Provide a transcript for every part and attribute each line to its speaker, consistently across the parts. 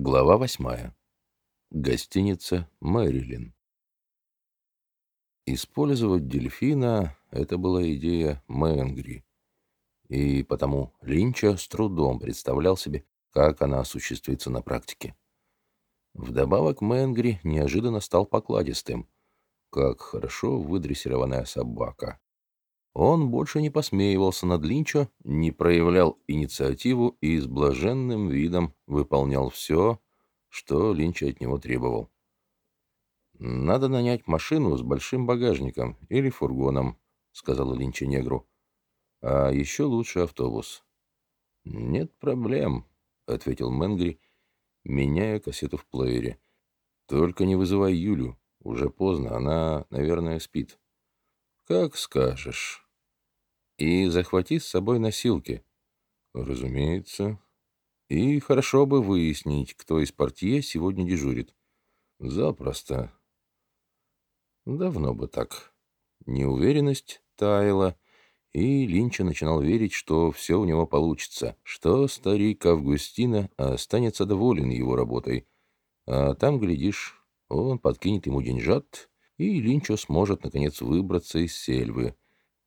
Speaker 1: Глава восьмая. Гостиница «Мэрилин». Использовать дельфина — это была идея Мэнгри, и потому Линча с трудом представлял себе, как она осуществится на практике. Вдобавок Мэнгри неожиданно стал покладистым, как хорошо выдрессированная собака. Он больше не посмеивался над Линчо, не проявлял инициативу и с блаженным видом выполнял все, что Линч от него требовал. «Надо нанять машину с большим багажником или фургоном», — сказала Линча негру. «А еще лучше автобус». «Нет проблем», — ответил Мэнгри, меняя кассету в плеере. «Только не вызывай Юлю. Уже поздно, она, наверное, спит». «Как скажешь». «И захвати с собой носилки». «Разумеется». «И хорошо бы выяснить, кто из портье сегодня дежурит». «Запросто». Давно бы так. Неуверенность таяла, и Линча начинал верить, что все у него получится, что старик Августина останется доволен его работой. А там, глядишь, он подкинет ему деньжат, и Линчо сможет, наконец, выбраться из сельвы,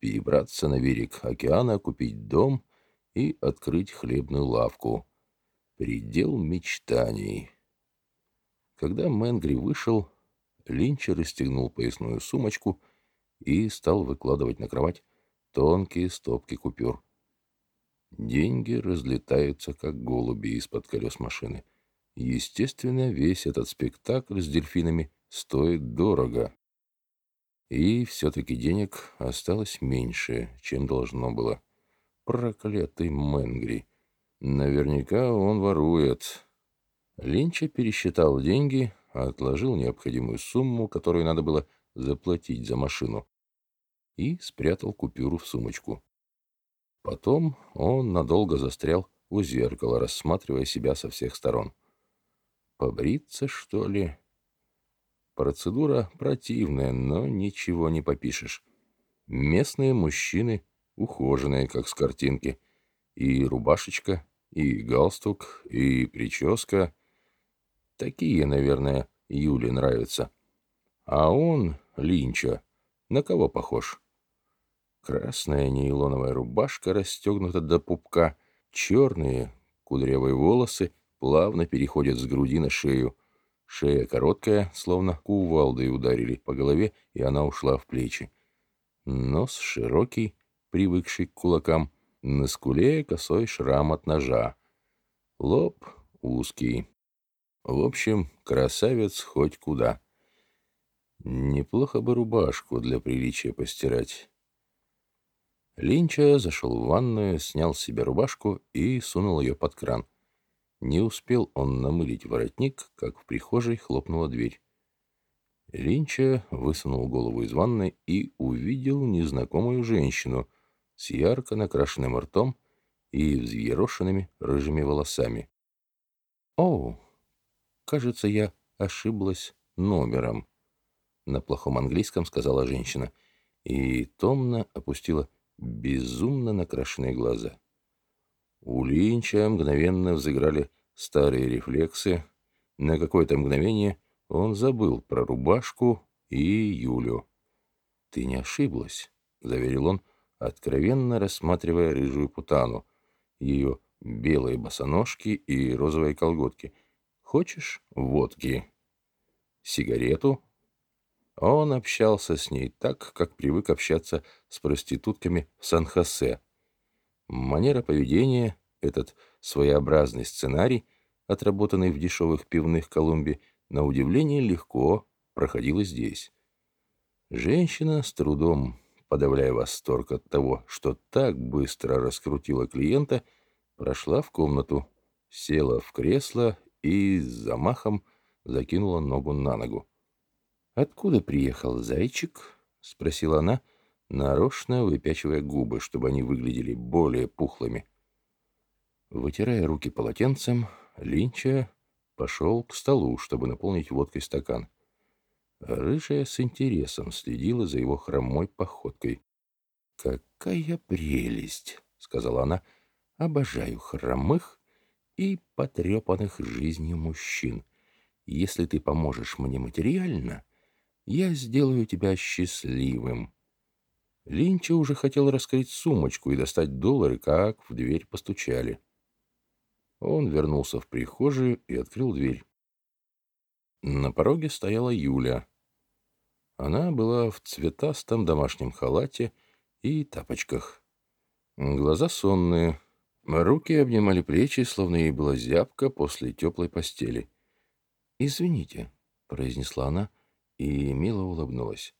Speaker 1: перебраться на берег океана, купить дом и открыть хлебную лавку. Предел мечтаний. Когда Мэнгри вышел, Линча расстегнул поясную сумочку и стал выкладывать на кровать тонкие стопки купюр. Деньги разлетаются, как голуби из-под колес машины. Естественно, весь этот спектакль с дельфинами стоит дорого. И все-таки денег осталось меньше, чем должно было. Проклятый Мэнгри. Наверняка он ворует. Линча пересчитал деньги, отложил необходимую сумму, которую надо было заплатить за машину, и спрятал купюру в сумочку. Потом он надолго застрял у зеркала, рассматривая себя со всех сторон. Побриться, что ли? Процедура противная, но ничего не попишешь. Местные мужчины ухоженные, как с картинки. И рубашечка, и галстук, и прическа. Такие, наверное, Юле нравятся. А он, Линча, на кого похож? Красная нейлоновая рубашка расстегнута до пупка, черные кудрявые волосы плавно переходят с груди на шею. Шея короткая, словно кувалдой ударили по голове, и она ушла в плечи. Нос широкий, привыкший к кулакам, на скуле косой шрам от ножа. Лоб узкий. В общем, красавец хоть куда. Неплохо бы рубашку для приличия постирать. Линча зашел в ванную, снял себе рубашку и сунул ее под кран. Не успел он намылить воротник, как в прихожей хлопнула дверь. Линча высунул голову из ванны и увидел незнакомую женщину с ярко накрашенным ртом и взъерошенными рыжими волосами. «Оу!» «Кажется, я ошиблась номером», — на плохом английском сказала женщина и томно опустила безумно накрашенные глаза. У Линча мгновенно взыграли старые рефлексы. На какое-то мгновение он забыл про рубашку и Юлю. «Ты не ошиблась», — заверил он, откровенно рассматривая рыжую путану, ее белые босоножки и розовые колготки — Хочешь водки? Сигарету? Он общался с ней так, как привык общаться с проститутками в Сан-Хосе. Манера поведения, этот своеобразный сценарий, отработанный в дешевых пивных Колумбии, на удивление легко проходил здесь. Женщина с трудом, подавляя восторг от того, что так быстро раскрутила клиента, прошла в комнату, села в кресло и с замахом закинула ногу на ногу. «Откуда приехал зайчик?» — спросила она, нарочно выпячивая губы, чтобы они выглядели более пухлыми. Вытирая руки полотенцем, Линча пошел к столу, чтобы наполнить водкой стакан. Рыжая с интересом следила за его хромой походкой. «Какая прелесть!» — сказала она. «Обожаю хромых и потрепанных жизнью мужчин. Если ты поможешь мне материально, я сделаю тебя счастливым. Линча уже хотел раскрыть сумочку и достать доллары, как в дверь постучали. Он вернулся в прихожую и открыл дверь. На пороге стояла Юля. Она была в цветастом домашнем халате и тапочках. Глаза сонные, руки обнимали плечи, словно ей была зябка после теплой постели. «Извините», — произнесла она и мило улыбнулась.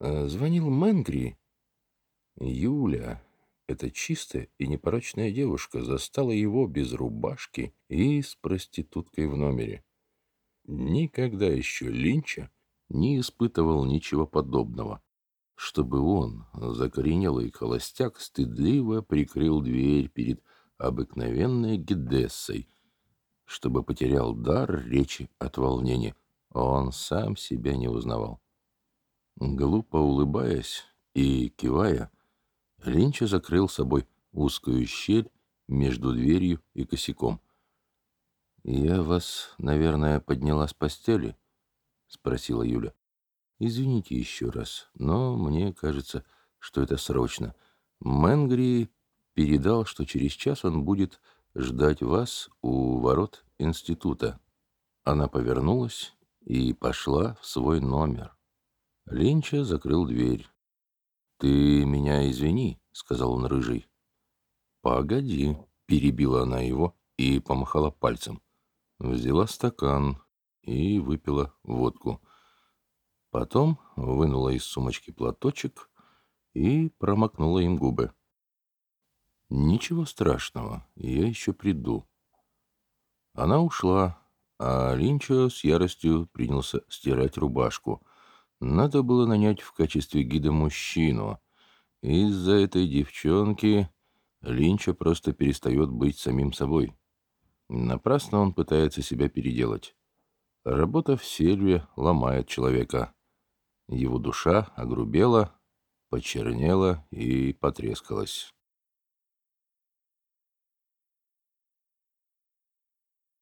Speaker 1: «Э, «Звонил Мэнгри». Юля, эта чистая и непорочная девушка, застала его без рубашки и с проституткой в номере. Никогда еще Линча не испытывал ничего подобного. Чтобы он, закоренелый холостяк, стыдливо прикрыл дверь перед обыкновенной Гедессой, чтобы потерял дар речи от волнения. Он сам себя не узнавал. Глупо улыбаясь и кивая, Линча закрыл собой узкую щель между дверью и косяком. «Я вас, наверное, подняла с постели?» — спросила Юля. «Извините еще раз, но мне кажется, что это срочно. Мэнгри передал, что через час он будет ждать вас у ворот института». Она повернулась и пошла в свой номер. Линча закрыл дверь. «Ты меня извини», — сказал он рыжий. «Погоди», — перебила она его и помахала пальцем. Взяла стакан и выпила водку. Потом вынула из сумочки платочек и промокнула им губы. «Ничего страшного, я еще приду». Она ушла, а Линчо с яростью принялся стирать рубашку. Надо было нанять в качестве гида мужчину. Из-за этой девчонки Линчо просто перестает быть самим собой. Напрасно он пытается себя переделать. Работа в сельве ломает человека. Его душа огрубела, почернела и потрескалась.